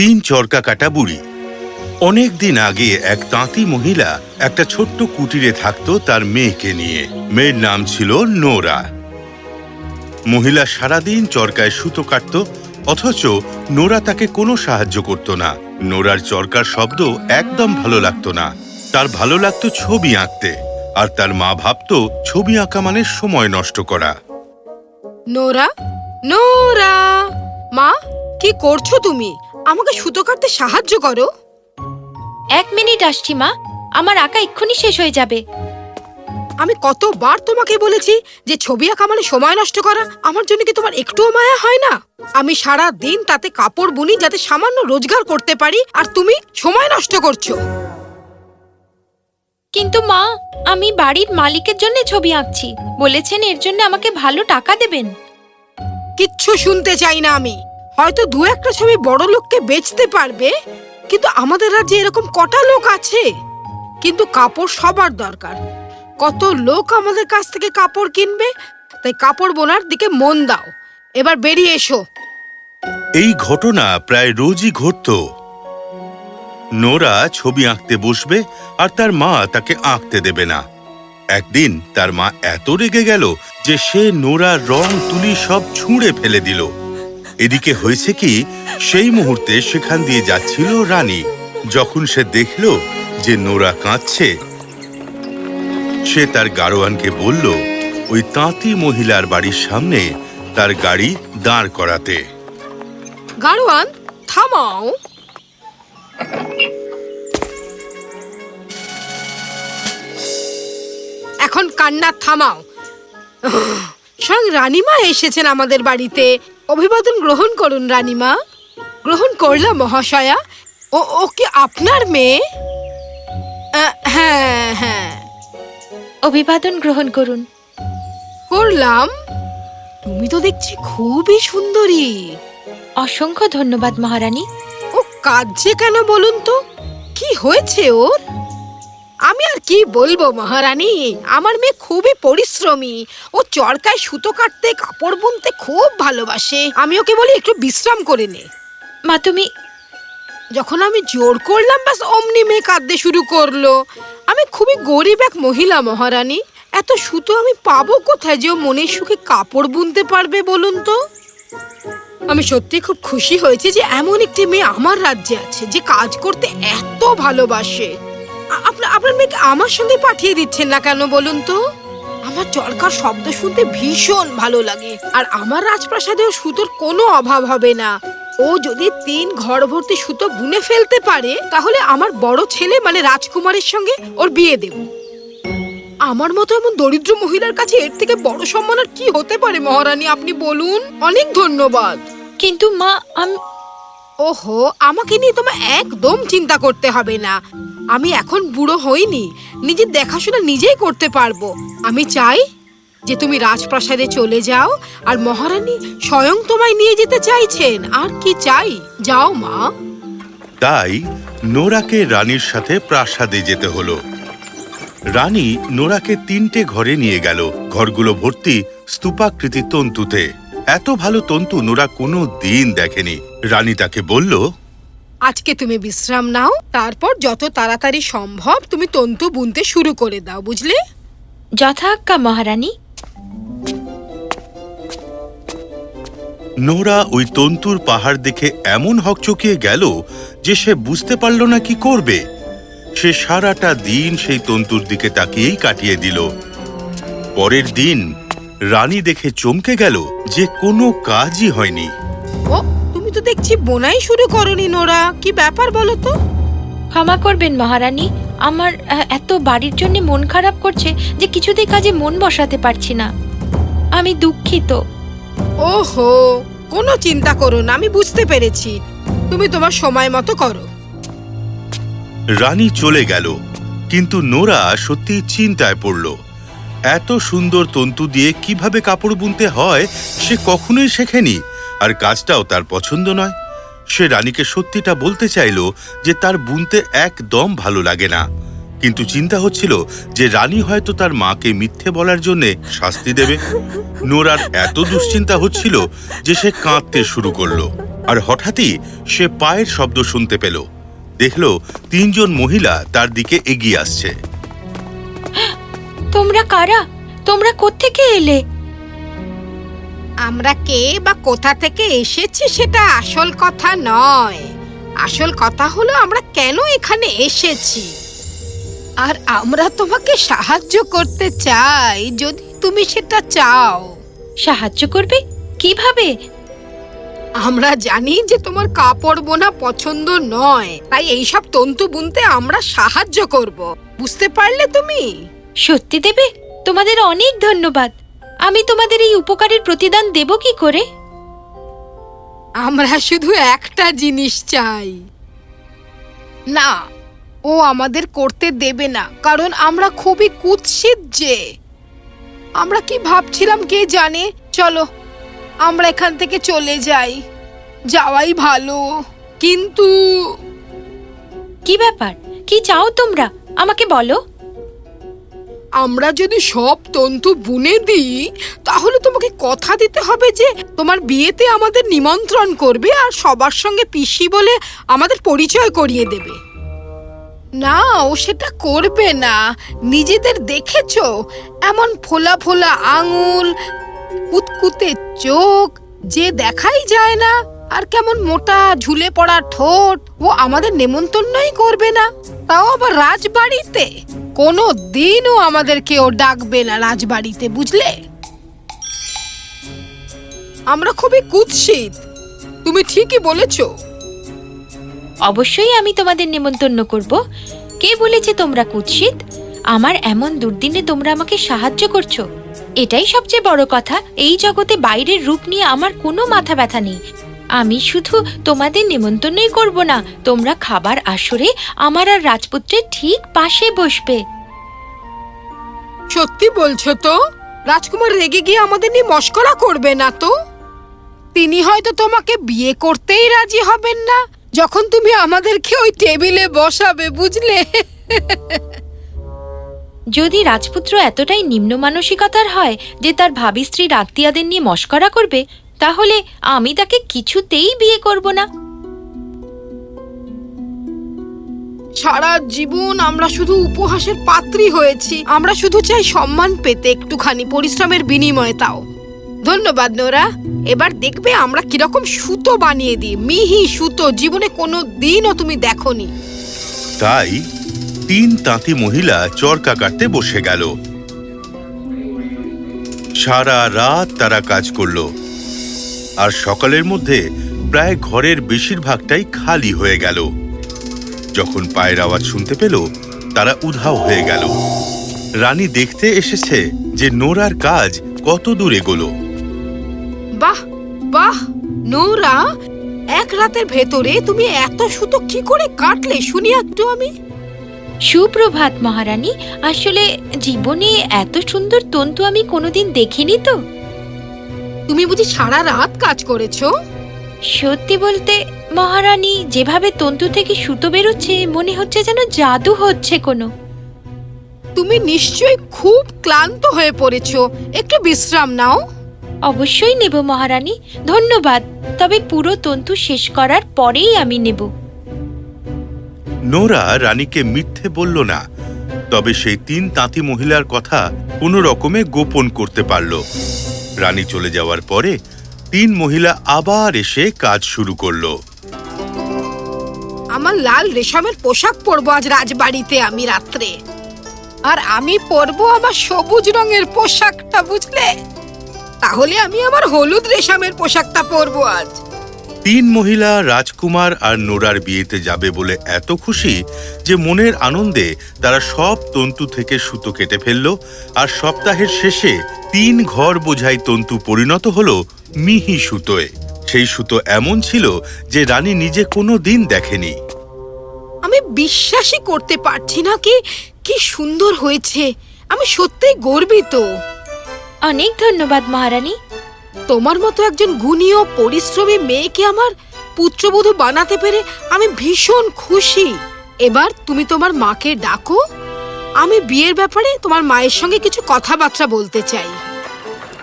তিন চরকা কাটা বুড়ি। অনেক দিন আগে এক তাঁতি মহিলা একটা ছোট্ট কুটিরে থাকতো তার মেয়েকে নিয়ে। মেয়ের নাম ছিল নোরা। মহিলা সারাদিন চরকায় সুতো কাটত, অথচ নোরা তাকে কোনো সাহায্য করত না। নোরার চরকার শব্দ একদম ভালো লাগতো না। তার ভালো লাগতো ছবি আঁকতে, আর তার মা ভাবত ছবি আঁকা মানে সময় নষ্ট করা। নোরা? নোরা! মা, কি করছ তুমি? আমাকে সুতো কাটতে সাহায্য করো। এক মিনিট আসছি মা। আমার আঁকা এক্ষুনি শেষ হয়ে যাবে। আমি কতবার তোমাকে বলেছি যে ছবি আঁকা মানে সময় নষ্ট করা। আমার জন্য কি তোমার একটুও মায়া হয় না? আমি সারা দিন তাতে কাপড় বুনি যাতে সামান্য রোজগার করতে পারি আর তুমি সময় নষ্ট করছ। কিন্তু মা আমি বাড়ির মালিকের জন্য ছবি আঁকছি। বলেছেন এর জন্য আমাকে ভালো টাকা দেবেন। কিচ্ছু শুনতে চাই না আমি। হয়তো দু একটা ছবি বড় লোককে বেচতে পারবে, কিন্তু আমাদের রাজ্যে এরকম কটা লোক আছে? কিন্তু কাপড় সবার দরকার। কত লোক আমাদের কাছ থেকে কাপড় কিনবে? তাই কাপড় বোনার দিকে মন দাও। এবার বেরিয়ে এসো। এই ঘটনা প্রায় রোজই ঘটত। নোরা ছবি আঁকতে বসবে আর তার মা তাকে আঁকতে দেবে না। একদিন তার মা এত রেগে গেল যে সে নোরা রং তুলি সব ছুঁড়ে ফেলে দিল। এদিকে হয়েছে কি, সেই মুহূর্তে সেখান দিয়ে যাচ্ছিল রানী, যখন সে দেখল যে নোরা কাঁদছে। সে তার গারোয়ানকে বলল, ওই তাঁতি মহিলার বাড়ির সামনে তার গাড়ি দাঁড় করাতে। গাড়োয়ান থামাও। এখন কান্না থামাও। রানীমা এসেছেন আমাদের বাড়িতে। অভিবাদন গ্রহণ করুন রানীমা। গ্রহণ করলাম মহাশয়া। ও ও কি আপনার মেয়ে? হ্যাঁ হ্যাঁ। অভিবাদন গ্রহণ করুন। করলাম। তুমি তো দেখছি খুবই সুন্দরী। অসংখ্য ধন্যবাদ মহারানী। ও কাঁদছে কেন বলুন তো? কি হয়েছে ওর? আমি আর কি বলব মহারানী? আমার মেয়ে খুবই পরিশ্রমী। ও চরকায় সুতো কাটতে কাপড় বুনতে খুব ভালোবাসে। আমি ওকে বলি একটু বিশ্রাম করে নে। মা তুমি যখন আমি জোর করলাম ব্যাস অমনি মেয়ে কাঁদতে শুরু করল। আমি খুবই গরিব এক মহিলা মহারানী। এত সুতো আমি পাবো কোথায় যে ও মনের সুখে কাপড় বুনতে পারবে বলুন তো? আমি সত্যি খুব খুশি হয়েছি যে এমন একটি মেয়ে আমার রাজ্যে আছে যে কাজ করতে এত ভালোবাসে। আপনার মেয়েকে আমার সঙ্গে পাঠিয়ে দিচ্ছেন না কেন বলুন তো? আমার চরকার শব্দ শুনতে ভীষণ ভালো লাগে আর আমার রাজপ্রাসাদেও সুতোর কোনো অভাব হবে না। ও যদি তিন ঘর ভর্তি সুতো বুনে ফেলতে পারে তাহলে আমার বড় ছেলে মানে রাজকুমারের সঙ্গে ওর বিয়ে দেব। আমার মতো এমন দরিদ্র মহিলার কাছে এর থেকে বড় সম্মান আর কি হতে পারে মহারানী আপনি বলুন? অনেক ধন্যবাদ। কিন্তু মা আমি ওহো আমাকে নিয়ে তোমার একদম চিন্তা করতে হবে না। আমি এখন বুড়ো হইনি, নিজের দেখাশোনা নিজেই করতে পারব। আমি চাই যে তুমি রাজপ্রাসাদে চলে যাও, আর মহারানী স্বয়ং তোমায় নিয়ে যেতে চাইছেন। আর কি চাই? যাও মা। তাই নোরাকে রানীর সাথে প্রাসাদে যেতে হলো। রানী নোরাকে তিনটে ঘরে নিয়ে গেল। ঘরগুলো ভর্তি স্তূপাকৃতি তন্তুতে। এত ভালো তন্তু নোরা কোনো দিন দেখেনি। রানী তাকে বলল আজকে তুমি বিশ্রাম নাও তারপর যত তাড়াতাড়ি সম্ভব তুমি তন্তু বুনতে শুরু করে দাও বুঝলে? যথাজ্ঞা মহারানী। নোরা ওই তন্তুর পাহাড় দেখে এমন হকচকিয়ে গেল যে সে বুঝতে পারল না কি করবে। সে সারাটা দিন সেই তন্তুর দিকে তাকিয়েই কাটিয়ে দিল। পরের দিন রানী দেখে চমকে গেল যে কোনো কাজই হয়নি। ও তুমি তো দেখছি বোনাই শুরু করনি নোরা। কি ব্যাপার বলো তো? ক্ষমা করবেন মহারানী আমার এত বাড়ির জন্য মন খারাপ করছে যে কিছুতেই কাজে মন বসাতে পারছি না। আমি দুঃখিত। ওহো কোনো চিন্তা করো না আমি বুঝতে পেরেছি। তুমি তোমার সময় মতো করো। রানী চলে গেল কিন্তু নোরা সত্যি চিন্তায় পড়ল। এত সুন্দর তন্তু দিয়ে কীভাবে কাপড় বুনতে হয় সে কখনোই শেখেনি। আর কাজটাও তার পছন্দ নয়। সে রানীকে সত্যিটা বলতে চাইল যে তার বুনতে একদম ভালো লাগে না। কিন্তু চিন্তা হচ্ছিল যে রানী হয়তো তার মাকে মিথ্যে বলার জন্য শাস্তি দেবে। নোরার এত দুশ্চিন্তা হচ্ছিল যে সে কাঁদতে শুরু করল। আর হঠাৎই সে পায়ের শব্দ শুনতে পেল। দেখল তিনজন মহিলা তার দিকে এগিয়ে আসছে। তোমরা কারা? তোমরা কোত্থেকে এলে? আমরা কে বা কোথা থেকে এসেছি সেটা আসল কথা নয়। আসল কথা হলো আমরা কেন এখানে এসেছি। আর আমরা তোমাকে সাহায্য করতে চাই যদি তুমি সেটা চাও। সাহায্য করবে? কীভাবে? আমরা জানি যে তোমার কাপড় বোনা পছন্দ নয় তাই এইসব তন্তু বুনতে আমরা সাহায্য করব। বুঝতে পারলে তুমি? সত্যি দেবে? তোমাদের অনেক ধন্যবাদ। আমি তোমাদের এই উপকারের প্রতিদান দেব কি করে? আমরা শুধু একটা জিনিস চাই। না ও আমাদের করতে দেবে না কারণ আমরা খুবই কুৎসিত যে। আমরা কি ভাবছিলাম কে জানে? চলো আমরা এখান থেকে চলে যাই। যাওয়াই ভালো। কিন্তু কি ব্যাপার? কি চাও তোমরা? আমাকে বলো। আমরা যদি সব তন্তু বুনে দিই, তাহলে তোমাকে কথা দিতে হবে যে তোমার বিয়েতে আমাদের নিমন্ত্রণ করবে আর সবার সঙ্গে পিসি বলে আমাদের পরিচয় করিয়ে দেবে। না ও সেটা করবে না। নিজেদের দেখেছ? এমন ফোলা ফোলা আঙুল, কুতকুতে চোখ, যে দেখাই যায় না। আর কেমন মোটা, ঝুলে পড়া ঠোঁট, ও আমাদের নেমন্তন্নই করবে না। তাও আবার রাজবাড়িতে? কোনো দিনও আমাদের কেউ ডাকবে না রাজবাড়িতে, বুঝলে? আমরা খুবই কুৎসিত। তুমি ঠিকই বলেছ। অবশ্যই আমি তোমাদের নেমন্তন্ন করব। কে বলেছে তোমরা কুৎসিত? আমার এমন দুর্দিনে তোমরা আমাকে সাহায্য করছ। এটাই সবচেয়ে বড় কথা। এই জগতে বাইরের রূপ নিয়ে আমার কোনো মাথা ব্যথা নেই। আমি শুধু তোমাদের নেমন্তন্নই করব না তোমরা খাবার আসরে আমার আর রাজপুত্রের ঠিক পাশে বসবে। সত্যি বলছো তো? রাজকুমার রেগে গিয়ে আমাদের নিয়ে মস্করা করবে না তো? তিনি হয়তো তোমাকে বিয়ে করতেই রাজি হবেন না যখন তুমি আমাদেরকে ওই টেবিলে বসাবে বুঝলে? যদি রাজপুত্র এতটাই নিম্ন মানসিকতার হয় যে তার ভাবি স্ত্রীর আত্মীয়দের নিয়ে মস্করা করবে তাহলে আমি তাকে কিছুতেই বিয়ে করব না। সারা জীবন আমরা শুধু উপহাসের পাত্রী হয়েছি। আমরা শুধু চাই সম্মান পেতে একটুখানি পরিশ্রমের বিনিময়ে তাও। ধন্যবাদ নোরা। এবার দেখবে আমরা কীরকম সুতো বানিয়ে দিই। মিহি সুতো জীবনে কোনো দিনও তুমি দেখোনি। তাই তিন তাঁতি মহিলা চরকা কাটতে বসে গেল। সারা রাত তারা কাজ করল। আর সকালের মধ্যে প্রায় ঘরের বেশিরভাগটাই খালি হয়ে গেল। যখন পায়ের আওয়াজ শুনতে পেল তারা উধাও হয়ে গেল। রানী দেখতে এসেছে যে নোরার কাজ কত দূর এগোলো। বাহ বাহ নোরা এক রাতের ভেতরে তুমি এত সুতো কি করে কাটলে শুনি একটু আমি। সুপ্রভাত মহারানী আসলে জীবনে এত সুন্দর তন্তু আমি কোনোদিন দেখিনি তো। তুমি বুঝি সারা রাত কাজ করেছ? সত্যি বলতে মহারানী যেভাবে তন্তু থেকে সুতো বেরোচ্ছে মনে হচ্ছে যেন জাদু হচ্ছে কোনো। তুমি নিশ্চয়ই খুব ক্লান্ত হয়ে পড়েছো। একটু বিশ্রাম নাও। অবশ্যই নেব মহারানী। ধন্যবাদ। তবে পুরো তন্তু শেষ করার পরেই আমি নেব। নোরা রানীকে মিথ্যে বলল না তবে সেই তিন তাঁতি মহিলার কথা কোনো রকমে গোপন করতে পারল। রানী চলে যাওয়ার পরে তিন মহিলা আবার এসে কাজ শুরু করল। আমার লাল রেশমের পোশাক পরবো আজ রাজবাড়িতে আমি রাত্রে। আর আমি পরবো আমার সবুজ রঙের পোশাকটা, বুঝলে? তাহলে আমি আমার হলুদ রেশমের পোশাকটা পরবো আজ। তিন মহিলা রাজকুমার আর নোরার বিয়েতে যাবে বলে এত খুশি যে মনের আনন্দে তারা সব তন্তু থেকে সুতো কেটে ফেলল আর সপ্তাহের শেষে তিন ঘর বোঝাই তন্তু পরিণত হল মিহি সুতোয়। সেই সুতো এমন ছিল যে রানী নিজে কোনো দিন দেখেনি। আমি বিশ্বাসই করতে পারছি না কি কি সুন্দর হয়েছে। আমি সত্যিই গর্বিত। অনেক ধন্যবাদ মহারানী। তোমার মতো একজন গুণী ও পরিশ্রমী মেয়েকে আমার পুত্রবধূ বানাতে পেরে আমি ভীষণ খুশি। এবার তুমি তোমার মাকে ডাকো। আমি বিয়ের ব্যাপারে তোমার মায়ের সঙ্গে কিছু কথাবার্তা বলতে চাই।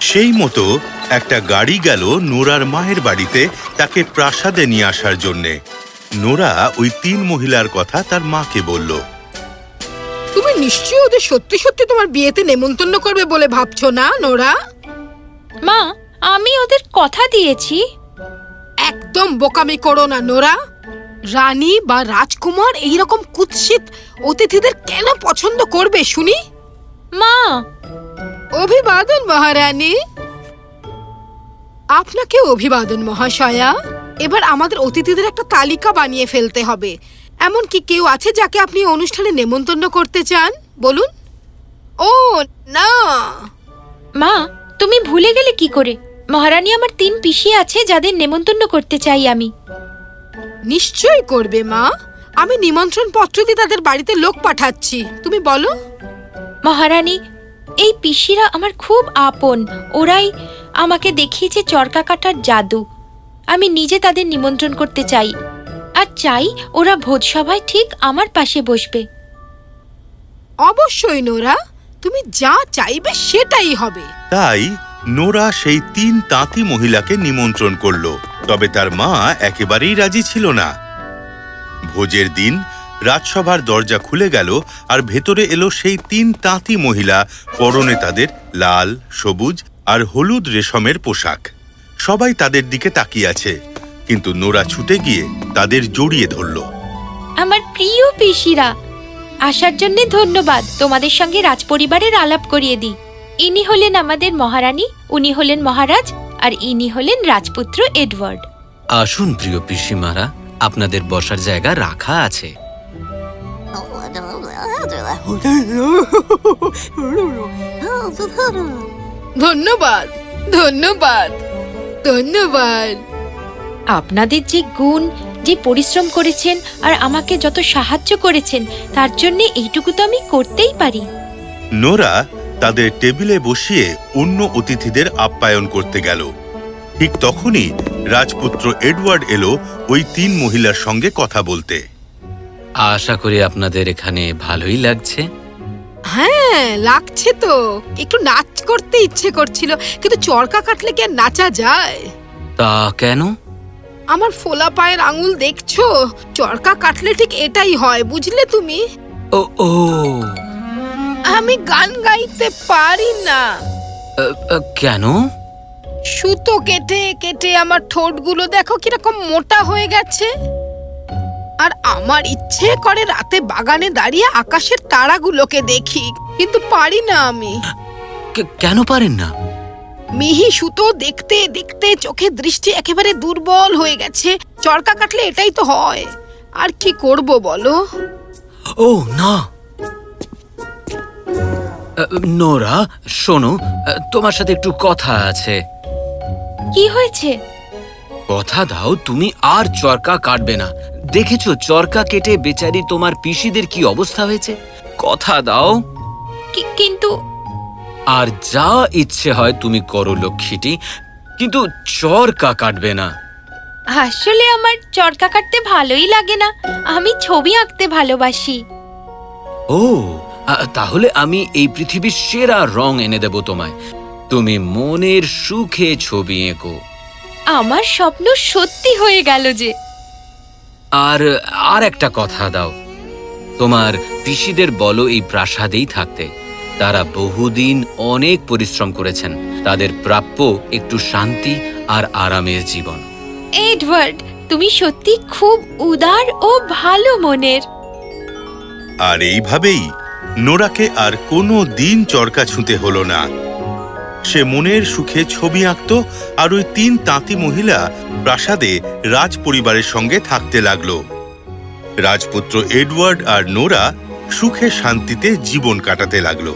সেই মতো একটা গাড়ি গেল নোরার মায়ের বাড়িতে তাকে প্রাসাদে নিয়ে আসার জন্যে। নোরা ওই তিন মহিলার কথা তার মাকে বলল। তুমি নিশ্চয়ই ওদের সত্যি সত্যি তোমার বিয়েতে নেমন্তন্ন করবে বলে ভাবছ না নোরা? মা আমি ওদের কথা দিয়েছি। একদম বোকামি করো না নোরা। রানী বা রাজকুমার এইরকম কুৎসিত অতিথিদের কেন পছন্দ করবে শুনি? মা! অভিবাদন মহারানী। আপনাকে অভিবাদন মহাশয়া। এবার আমাদের অতিথিদের একটা তালিকা বানিয়ে ফেলতে হবে। এমন কি কেউ আছে যাকে আপনি অনুষ্ঠানে নেমন্তন্ন করতে চান? বলুন। ও না। মা তুমি ভুলে গেলে কি করে? মহারানী আমার তিন পিসি আছে যাদের নেমন্তন্ন করতে চাই আমি। নিশ্চয়ই করবে মা। আমি নিমন্ত্রণ পত্র দিয়ে তাদের বাড়িতে লোক পাঠাচ্ছি। তুমি বলো। মহারানী এই পিসিরা আমার খুব আপন। ওরাই আমাকে দেখিয়েছে চরকা কাটার জাদু। আমি নিজে তাদের নিমন্ত্রণ করতে চাই। আর চাই ওরা ভোজসভায় ঠিক আমার পাশে বসবে। অবশ্যই নোরা তুমি যা চাইবে সেটাই হবে। তাই নোরা সেই তিন তাঁতি মহিলাকে নিমন্ত্রণ করল, তবে তার মা একেবারেই রাজি ছিল না। ভোজের দিন রাজসভার দরজা খুলে গেল আর ভেতরে এলো সেই তিন তাঁতি মহিলা, পরনে তাদের লাল, সবুজ আর হলুদ রেশমের পোশাক। সবাই তাদের দিকে তাকিয়ে আছে, কিন্তু নোরা ছুটে গিয়ে তাদের জড়িয়ে ধরল। আমার প্রিয় পিসিরা, আসার জন্য ধন্যবাদ। তোমাদের সঙ্গে রাজপরিবারের আলাপ করিয়ে দিই। ইনি হলেন আমাদের মহারানী উনি হলেন মহারাজ আর ইনি হলেন রাজপুত্র এডওয়ার্ড। আসুন প্রিয় পিসিমারা আপনাদের বসার জায়গা রাখা আছে। ধন্যবাদ ধন্যবাদ ধন্যবাদ। আপনাদের যে গুণ যে পরিশ্রম করেছেন আর আমাকে যত সাহায্য করেছেন তার জন্য এইটুকু তো আমি করতেই পারি। নোরা তাদের টেবিলে বসিয়ে অন্য অতিথিদের আপ্যায়ন করতে গেল। ঠিক তখনই রাজপুত্র এডওয়ার্ড এলো ওই তিন মহিলার সঙ্গে কথা বলতে। আশা করি আপনাদের এখানে ভালোই লাগছে। হ্যাঁ লাগছে তো। একটু নাচ করতে ইচ্ছে করছিল কিন্তু চরকা কাটলে কি আর নাচা যায়? তা কেন? আমার ফোলা পায়ের আঙুল দেখছ? চরকা কাটলে ঠিক এটাই হয় বুঝলে তুমি? ও ও। আমি গান গাইতে পারি না। কেন? সুতো কেটে কেটে আমার ঠোঁটগুলো দেখো কীরকম মোটা হয়ে গেছে। আর আমার ইচ্ছে করে রাতে বাগানে দাঁড়িয়ে আকাশের তারাগুলোকে দেখি কিন্তু পারি না আমি। কেন পারেন না? মিহি সুতো দেখতে দেখতে চোখের দৃষ্টি একেবারে দুর্বল হয়ে গেছে। চরকা কাটলে এটাই তো হয়। আর কি করব বলো? ও না। নোরা শোনো তোমার সাথে একটু কথা আছে। কি হয়েছে? কথা দাও তুমি আর চরকা কাটবে না। দেখেছ চরকা কেটে বেচারি তোমার পিসিদের কি অবস্থা হয়েছে? কথা দাও। কিন্তু আর যা ইচ্ছে হয় তুমি করো লক্ষ্মীটি কিন্তু চরকা কাটবে না। আসলে আমার চরকা কাটতে ভালোই লাগে না। আমি ছবি আঁকতে ভালোবাসি। ও তাহলে আমি এই পৃথিবীর সেরা রং এনে দেব তোমায়। তুমি মনের সুখে ছবি এঁকো। আমার স্বপ্ন সত্যি হয়ে গেল যে। আর আর একটা কথা দাও। তোমার পিসিদের বলো এই প্রাসাদেই থাকতে। তারা বহুদিন অনেক পরিশ্রম করেছেন। তাদের প্রাপ্য একটু শান্তি আর আরামের জীবন। এডওয়ার্ড তুমি সত্যি খুব উদার ও ভালো মনের। আর এইভাবেই নোরাকে আর কোনো দিন চরকা ছুঁতে হলো না। সে মনের সুখে ছবি আঁকত আর ওই তিন তাঁতি মহিলা প্রাসাদে রাজ পরিবারের সঙ্গে থাকতে লাগল। রাজপুত্র এডওয়ার্ড আর নোরা সুখে শান্তিতে জীবন কাটাতে লাগল।